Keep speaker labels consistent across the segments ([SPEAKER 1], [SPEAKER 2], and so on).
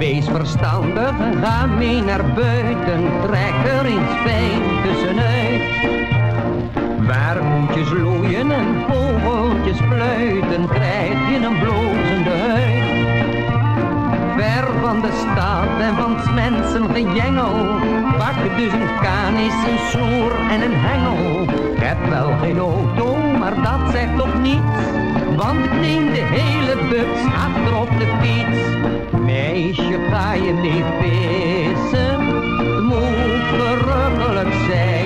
[SPEAKER 1] Wees verstandig en ga mee naar buiten, trek er eens fijn tussenuit. Waar hoentjes loeien en vogeltjes fluiten, krijg je een blozende huid. Ver van de stad en van mensen gejengel, pak dus een kanis, een snoer en een hengel. Ik heb wel geen auto, maar dat zegt toch niets, want ik neem de hele bus achter op de fiets. Meisje, ga je mee vissen, het moet verrukkelijk zijn.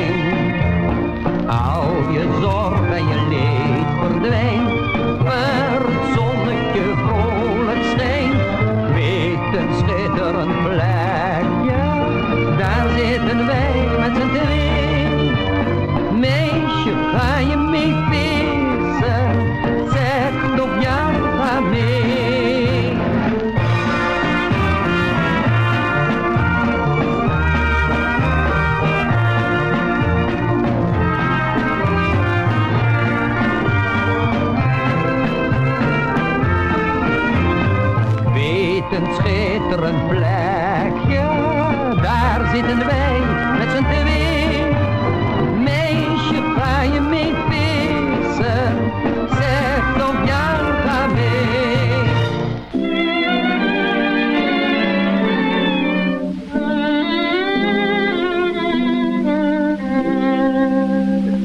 [SPEAKER 1] Daar zitten wij met z'n tweeën. Meisje, ga je mee vissen, zeg toch ja.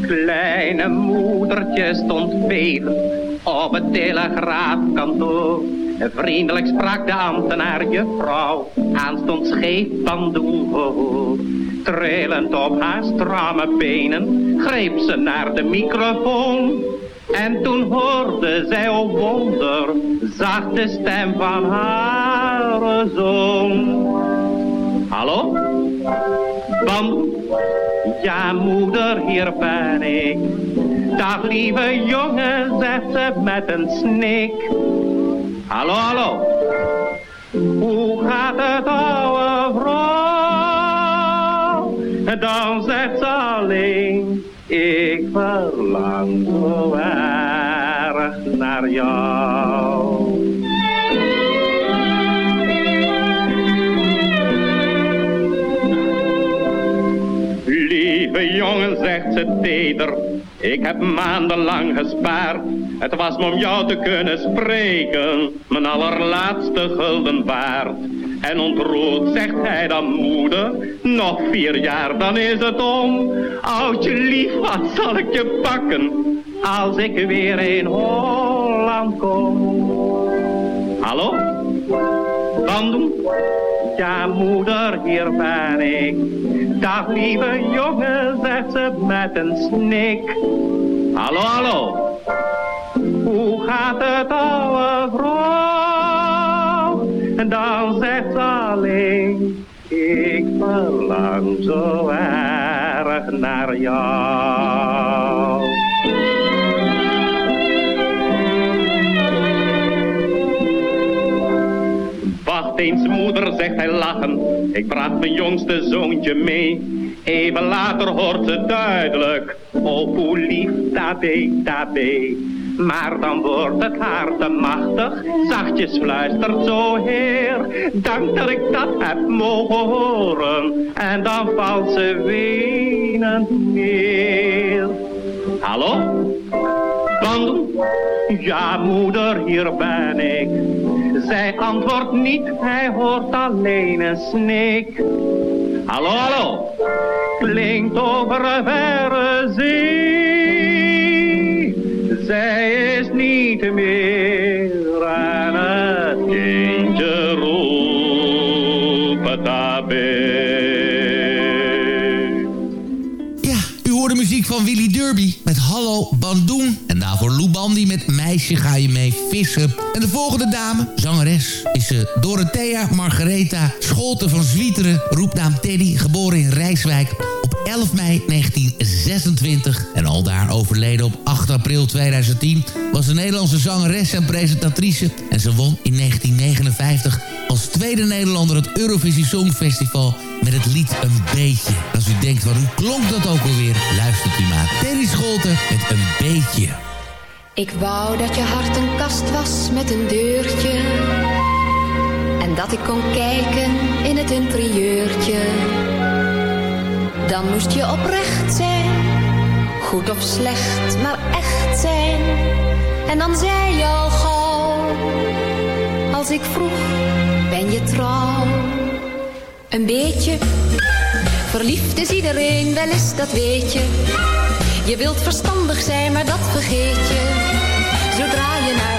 [SPEAKER 2] Kleine moedertje stond bevend op het telegraafkantoor. Vriendelijk sprak de ambtenaar juffrouw, aanstonds scheef van voor. Trillend op haar stramme benen greep ze naar de microfoon. En toen hoorde zij, oh wonder, zacht de stem van haar zoon. Hallo? Bam, ja moeder, hier ben ik. Dag lieve jongen, zegt ze met een snik. Hallo, hallo. Hoe gaat het ouwe vrouw? Dan zegt ze alleen, ik verlang zo erg naar jou. Lieve jongen, zegt ze teder, ik heb maandenlang gespaard. Het was me om jou te kunnen spreken, mijn allerlaatste gulden waard. En ontroerd zegt hij dan moeder, nog vier jaar dan is het om. Oudje lief, wat zal ik je pakken, als ik weer in Holland kom. Hallo? Bandung? Ja moeder, hier ben ik. Dag lieve jongen, zegt ze met een snik. Hallo, hallo. Hoe gaat het ouwe vrouw? En dan zegt ze alleen, ik verlang zo erg naar jou. Wacht eens moeder, zegt hij lachen, ik bracht mijn jongste zoontje mee. Even later hoort ze duidelijk, oh hoe lief tabé, tabé. Maar dan wordt het haar te machtig, zachtjes fluistert zo heer. Dank dat ik dat heb mogen horen, en dan valt ze wenend neer. Hallo? Bandung? Ja, moeder, hier ben ik. Zij antwoordt niet, hij hoort alleen een snik. Hallo, hallo. Klinkt over verre zee. Niet meer aan het kindje.
[SPEAKER 3] Ja, u hoorde muziek van Willy Derby met Hallo Bandoen. En daarvoor Lou Bandy met Meisje ga je mee vissen. En de volgende dame, zangeres, is uh, Dorothea Margaretha Scholte van Zwieteren. Roepnaam Teddy, geboren in Rijswijk 11 mei 1926. En al daar overleden op 8 april 2010 was een Nederlandse zangeres en presentatrice. En ze won in 1959 als tweede Nederlander het Eurovisie Songfestival met het lied Een Beetje. Als u denkt, van hoe klonk dat ook alweer? Luistert u maar. Terry Scholten met Een Beetje.
[SPEAKER 4] Ik wou dat je hart een kast was met een deurtje. En
[SPEAKER 5] dat ik kon kijken in het interieurtje. Dan moest je oprecht zijn. Goed of slecht, maar echt zijn. En dan zei je al gauw. Als ik vroeg, ben je trouw? Een beetje. Verliefd is iedereen, wel eens, dat weet je. Je wilt verstandig zijn, maar dat vergeet je. Zodra je naar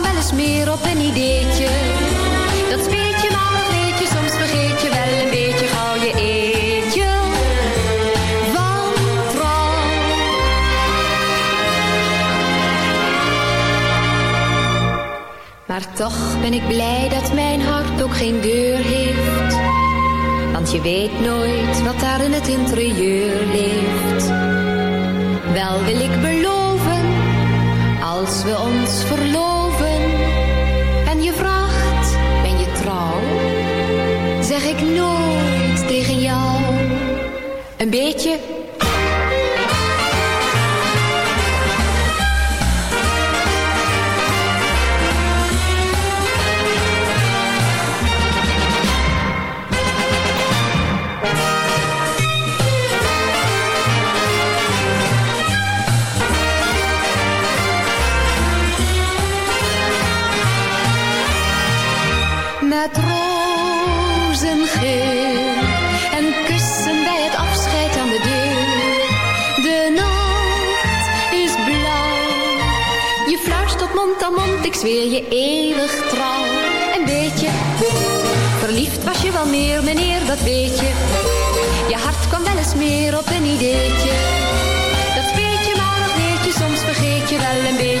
[SPEAKER 5] eens meer op een ideetje. Dat speet je maar nog weet je, soms vergeet je wel een beetje gauw je eetje. Van trouw. Maar toch ben ik blij dat mijn hart ook geen deur heeft. Want je weet nooit wat daar in het interieur leeft. Wel wil ik beloven, als we ons verloven. Zeg ik nooit tegen jou. Een beetje zweer je eeuwig trouw. En weet je, verliefd was je wel meer, meneer, dat weet je. Je hart kwam wel eens meer op een ideetje. Dat weet je maar nog weet je, soms vergeet je wel een beetje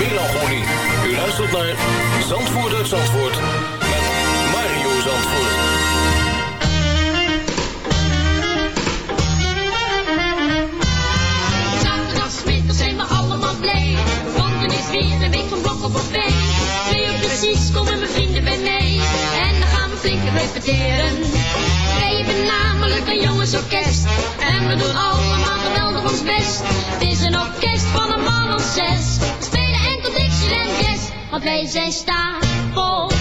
[SPEAKER 6] U luistert naar Zandvoort uit Zandvoort met Mario Zandvoort.
[SPEAKER 7] Zaterdagmiddag zijn we allemaal blij, want er is weer een week van blok op voorbij. Twee uur precies komen mijn vrienden bij mij en dan gaan we flink repeteren. Wij hebben namelijk een jongensorkest en we doen allemaal geweldig ons best. Het is een orkest van een man of zes want wij zijn stapel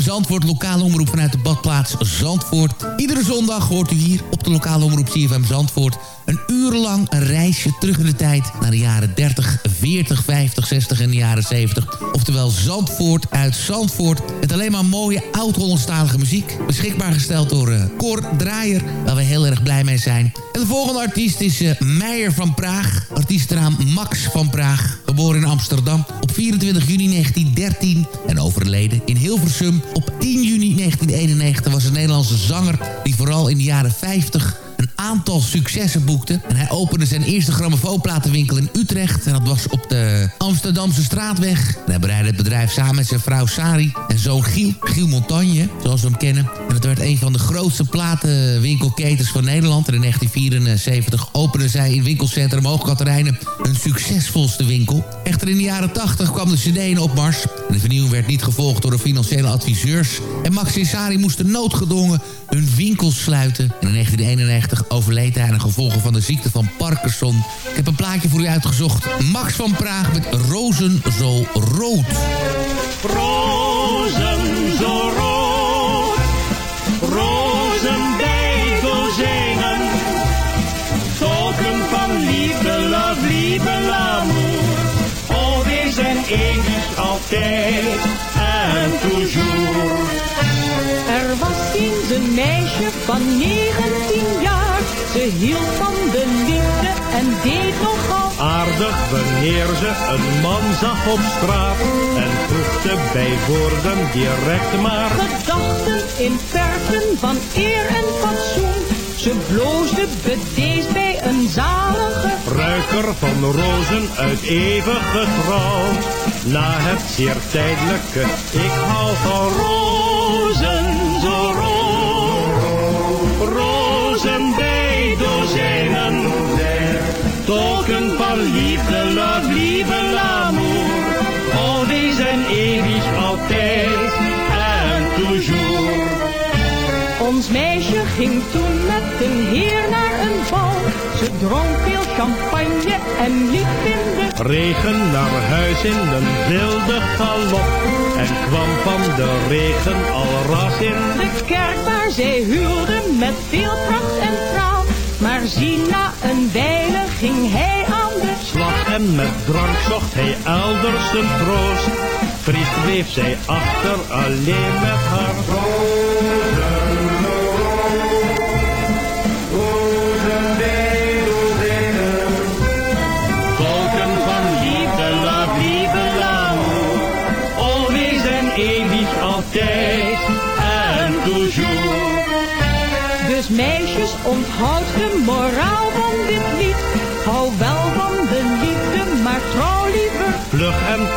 [SPEAKER 3] Zandvoort, lokale omroep vanuit de badplaats Zandvoort. Iedere zondag hoort u hier op de lokale omroep CFM Zandvoort... een urenlang een reisje terug in de tijd naar de jaren 30, 40, 50, 60 en de jaren 70. Oftewel Zandvoort uit Zandvoort. Met alleen maar mooie oud-Hollandstalige muziek. Beschikbaar gesteld door uh, Cor Draaier, waar we heel erg blij mee zijn. En de volgende artiest is uh, Meijer van Praag. Artiestenaam Max van Praag. Geboren in Amsterdam op 24 juni 1913 en overleden in Hilversum op 10 juni 1991 was een Nederlandse zanger die vooral in de jaren 50 een aantal successen boekte. En hij opende zijn eerste grammofoonplatenwinkel in Utrecht. En dat was op de Amsterdamse straatweg. En hij bereidde het bedrijf samen met zijn vrouw Sari en zoon Giel. Giel Montagne, zoals we hem kennen. En het werd een van de grootste platenwinkelketens van Nederland. En in 1974 opende zij in winkelcentrum Hoogkaterijnen een succesvolste winkel. Echter in de jaren 80 kwam de cd in opmars. En de vernieuwing werd niet gevolgd door de financiële adviseurs. En Max en Sari moesten noodgedwongen hun winkels sluiten. En in 1991 overleed hij aan de gevolgen van de ziekte van Parkinson. Ik heb een plaatje voor u uitgezocht. Max van Praag met Rozen zo rood.
[SPEAKER 8] Rozen zo rood, rozen bij dozijnen. Token van liefde, love, liefde, l'amour. Always en eeuwig, altijd en toujours.
[SPEAKER 9] Er was eens een meisje van 19 jaar. Ze hield van de liefde en deed nogal
[SPEAKER 8] Aardig wanneer ze een man zag op straat en voegde bij woorden direct maar.
[SPEAKER 9] gedachten in verven van eer en fatsoen. Ze bloosde bedeesd bij een zalige
[SPEAKER 8] Ruiker van rozen uit eeuwige trouw. Na het zeer tijdelijke, ik hou van rozen Token van liefde, love, liefde, l'amour. Always en eeuwig, altijd en toujours.
[SPEAKER 9] Ons meisje ging toen met een heer naar een bal. Ze dronk veel champagne en liep in de
[SPEAKER 8] Regen naar huis in een wilde galop. En kwam van de regen al ras in.
[SPEAKER 9] de kerk waar zij huwde met veel pracht en praal. Maar zie na een wijle ging hij aan de
[SPEAKER 8] slag en met drank zocht hij elders zijn troost. Triest bleef zij achter alleen met haar Volken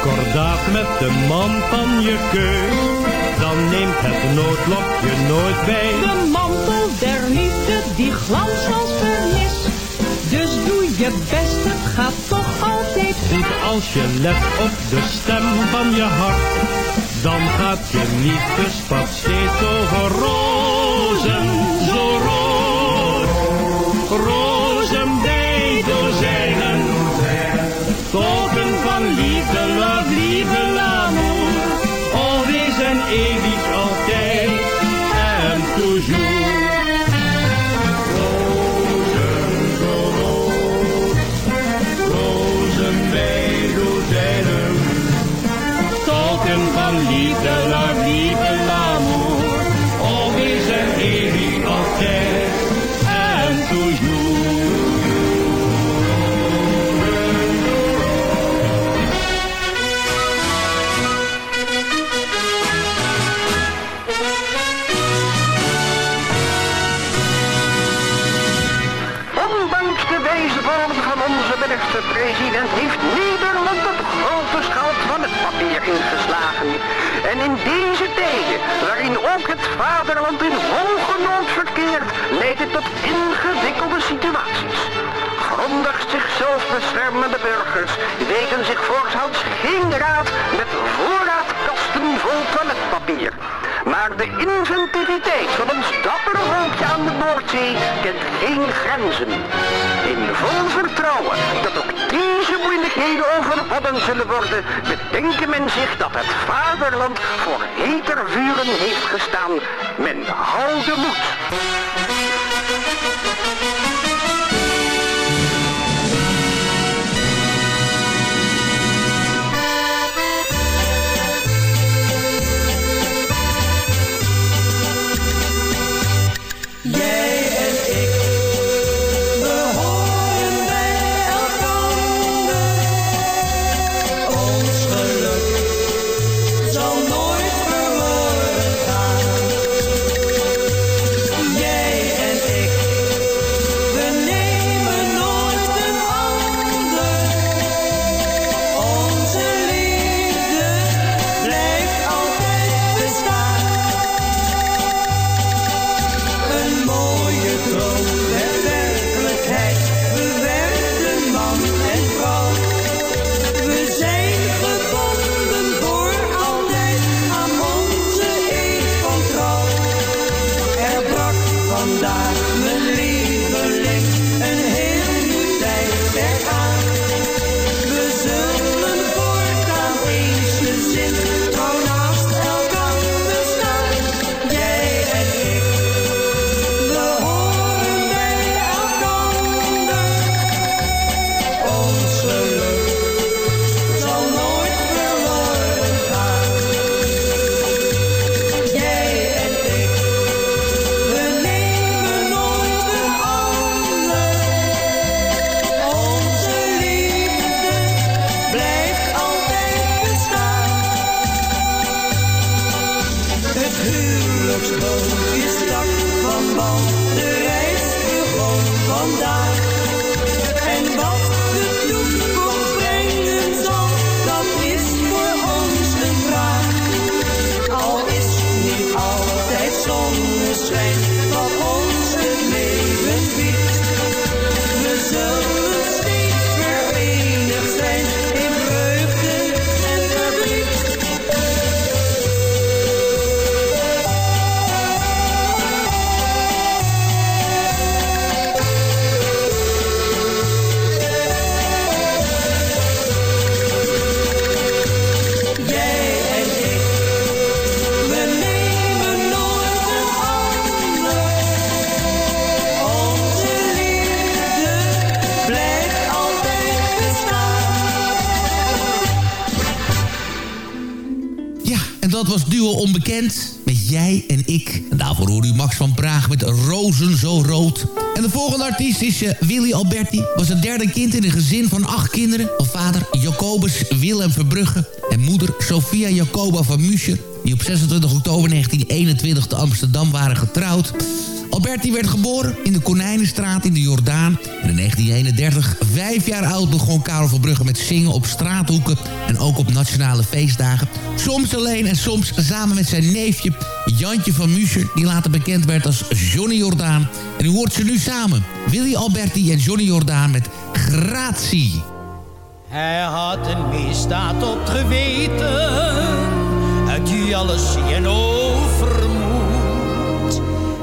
[SPEAKER 8] kordaat met de man van je keus. Dan neemt het noodlokje nooit bij.
[SPEAKER 9] De mantel der liefde, die glans als vernis. Dus doe je best, het gaat toch altijd goed.
[SPEAKER 8] Goed als je let op de stem van je hart. Dan gaat je liefdespad steeds over rozen, liefde, love,
[SPEAKER 10] heeft Nederland op grote schaal van het papier ingeslagen. En in deze tijden, waarin ook het vaderland in hoge nood verkeert, leidt het tot ingewikkelde situaties. Grondig zichzelf beschermende burgers weten zich voortouds geen raad met voorraadkasten vol toiletpapier. De inventiviteit van ons dappere volkje aan de Noordzee kent geen grenzen. In vol vertrouwen dat ook deze moeilijkheden overwonnen zullen worden, bedenken men zich dat het vaderland voor heter vuren heeft gestaan. Men houde moed.
[SPEAKER 3] Duo Onbekend met Jij en Ik. En daarvoor hoorde u Max van Praag met Rozen zo rood. En de volgende artiest is uh, Willy Alberti. Was het derde kind in een gezin van acht kinderen. Van vader Jacobus Willem Verbrugge en moeder Sophia Jacoba van Muscher. Die op 26 oktober 1921 te Amsterdam waren getrouwd. Alberti werd geboren in de Konijnenstraat in de Jordaan. In 1931, vijf jaar oud, begon Karel van Brugge met zingen op straathoeken... en ook op nationale feestdagen. Soms alleen en soms samen met zijn neefje Jantje van Muscher... die later bekend werd als Johnny Jordaan. En u hoort ze nu samen. Willy Alberti en Johnny Jordaan met Gratie.
[SPEAKER 11] Hij had een misdaad op geweten, uit die alles en overmoed.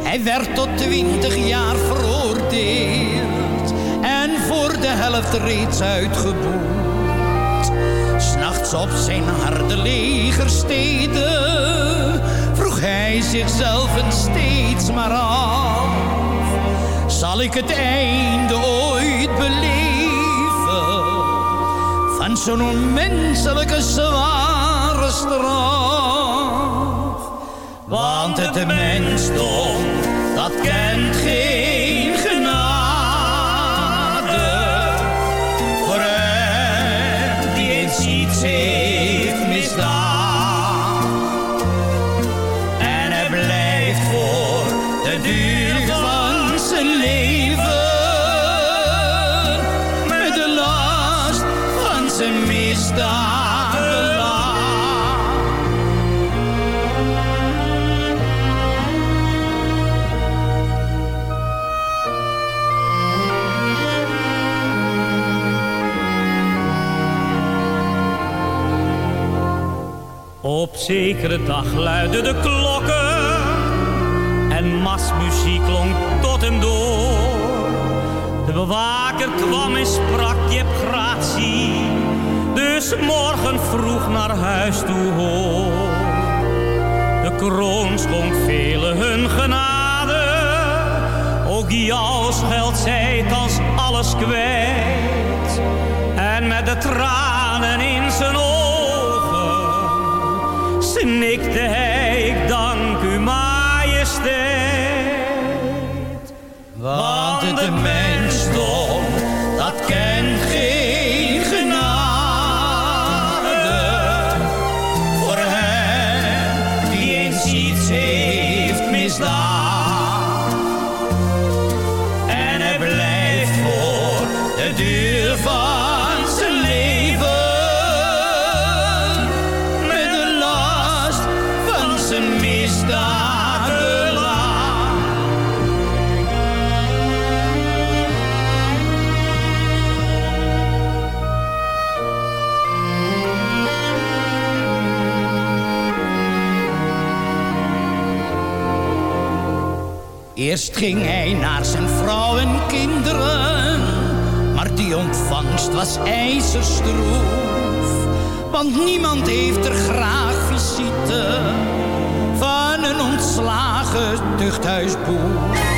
[SPEAKER 11] Hij werd tot twintig jaar veroordeeld en voor de helft reeds uitgeboet. S'nachts op zijn harde legersteden vroeg hij zichzelf en steeds maar af. Zal ik het einde ooit beleven van zo'n onmenselijke zware straf? Want het mensdom,
[SPEAKER 12] Op zekere dag luidden de klokken en masmuziek klonk tot hem door. De bewaker kwam en sprak, je gratie, dus morgen vroeg naar huis toe hoor. De kroon schonk velen hun genade, ook jou scheldt zij thans alles kwijt. En met de tranen in zijn ogen snikte hij, ik dank u majesteit.
[SPEAKER 11] Want het mensdom, Eerst ging hij naar zijn vrouw en kinderen, maar die ontvangst was ijzerstroef. Want niemand heeft er graag visite van een ontslagen tuchthuisboer.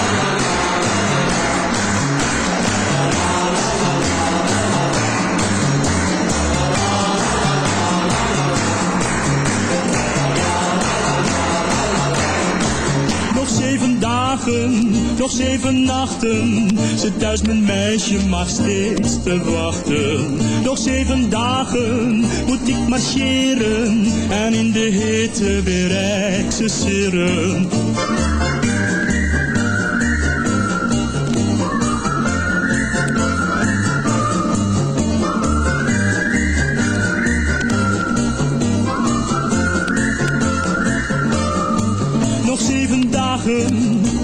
[SPEAKER 13] dagen,
[SPEAKER 14] nog zeven nachten. Zit thuis mijn meisje mag steeds te wachten. Nog zeven dagen moet ik marcheren en in de hitte weer excesseren.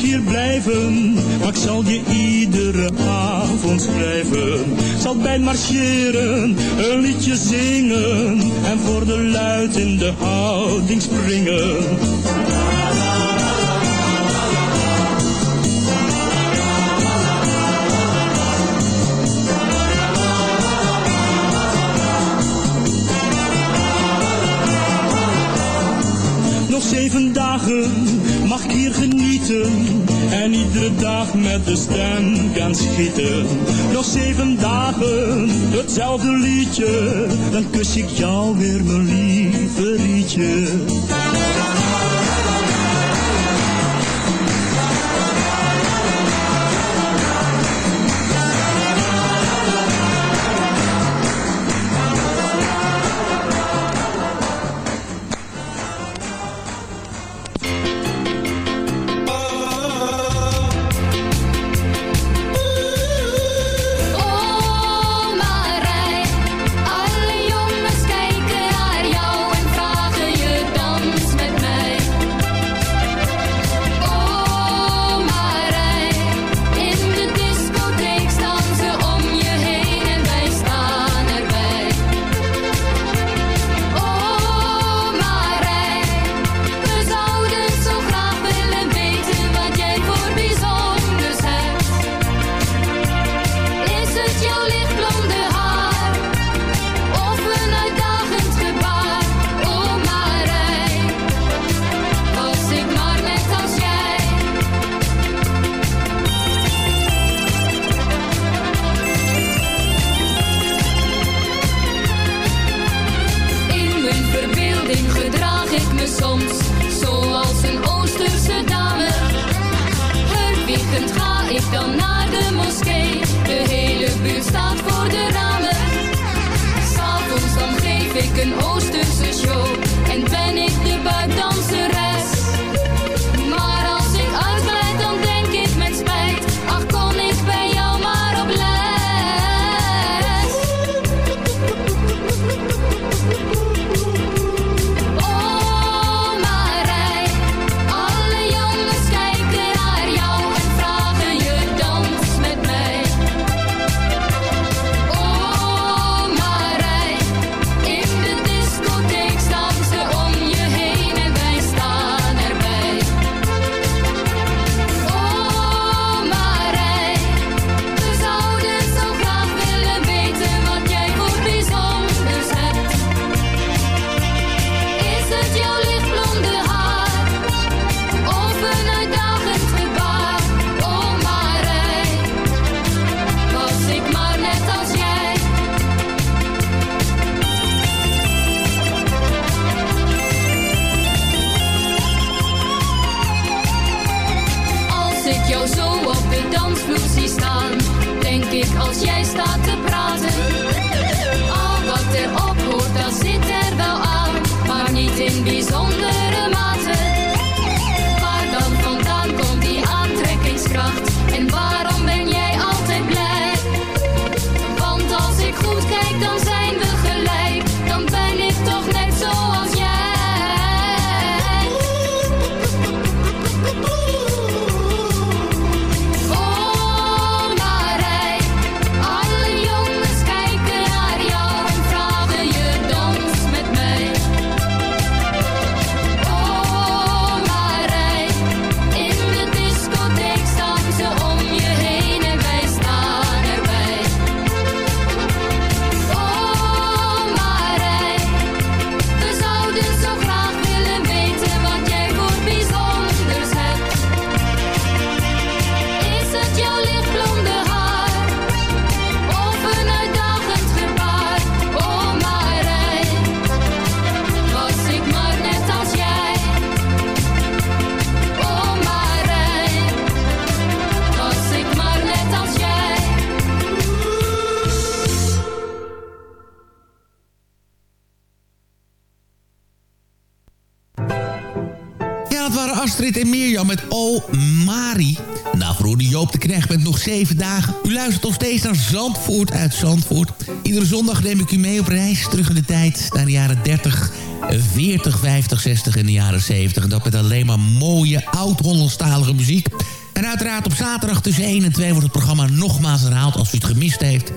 [SPEAKER 14] hier blijven, maar ik zal je iedere avond schrijven. Zal bij marcheren, een liedje zingen en voor de luid in de houding springen. de stem kan schieten. Nog zeven dagen, hetzelfde liedje, dan kus ik jou weer mijn lieve
[SPEAKER 3] liedje. Zeven dagen. U luistert nog steeds naar Zandvoort uit Zandvoort. Iedere zondag neem ik u mee op reis terug in de tijd... naar de jaren 30, 40, 50, 60 en de jaren 70. En dat met alleen maar mooie, oud-Hollandstalige muziek... En uiteraard op zaterdag tussen 1 en 2 wordt het programma nogmaals herhaald als u het gemist heeft.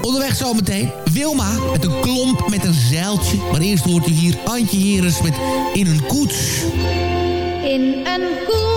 [SPEAKER 3] Onderweg zometeen Wilma met een klomp met een zeiltje. Maar eerst hoort u hier Antje Heres met In een koets.
[SPEAKER 4] In een koets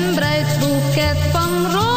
[SPEAKER 4] Een bruidsboeket van rozen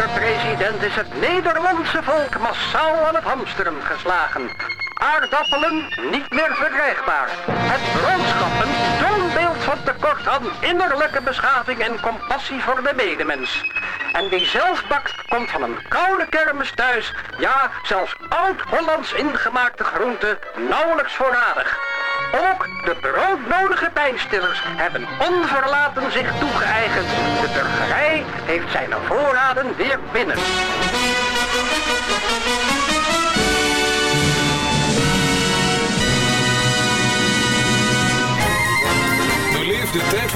[SPEAKER 10] minister-president is het Nederlandse volk massaal aan het hamsteren geslagen. Aardappelen niet meer verkrijgbaar. Het broodschappen, toonbeeld van tekort aan innerlijke beschaving en compassie voor de medemens. En wie zelf bakt, komt van een koude kermis thuis. Ja, zelfs oud-Hollands ingemaakte groenten nauwelijks voorradig. Ook de broodnodige pijnstillers hebben onverlaten zich toegeëigend. De burgerij heeft zijn voorraden weer binnen.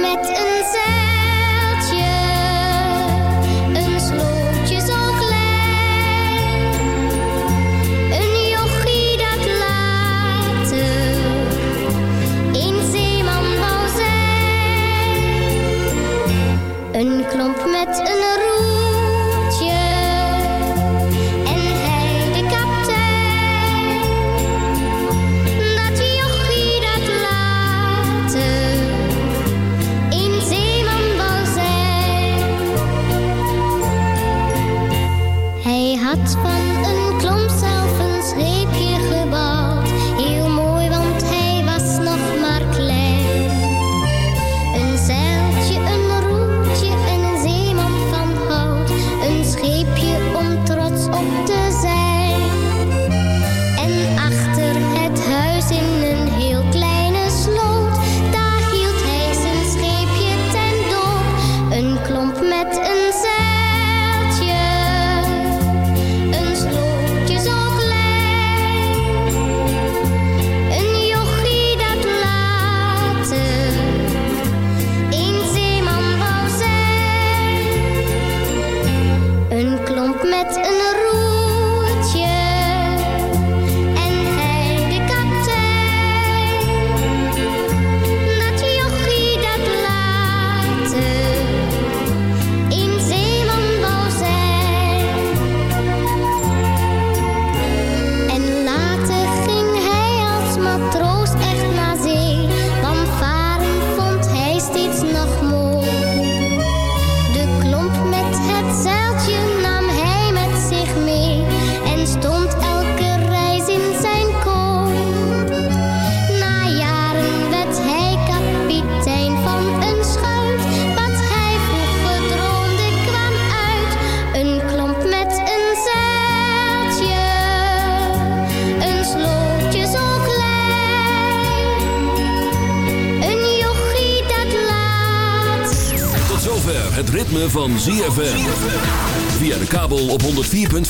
[SPEAKER 15] met een
[SPEAKER 16] zij.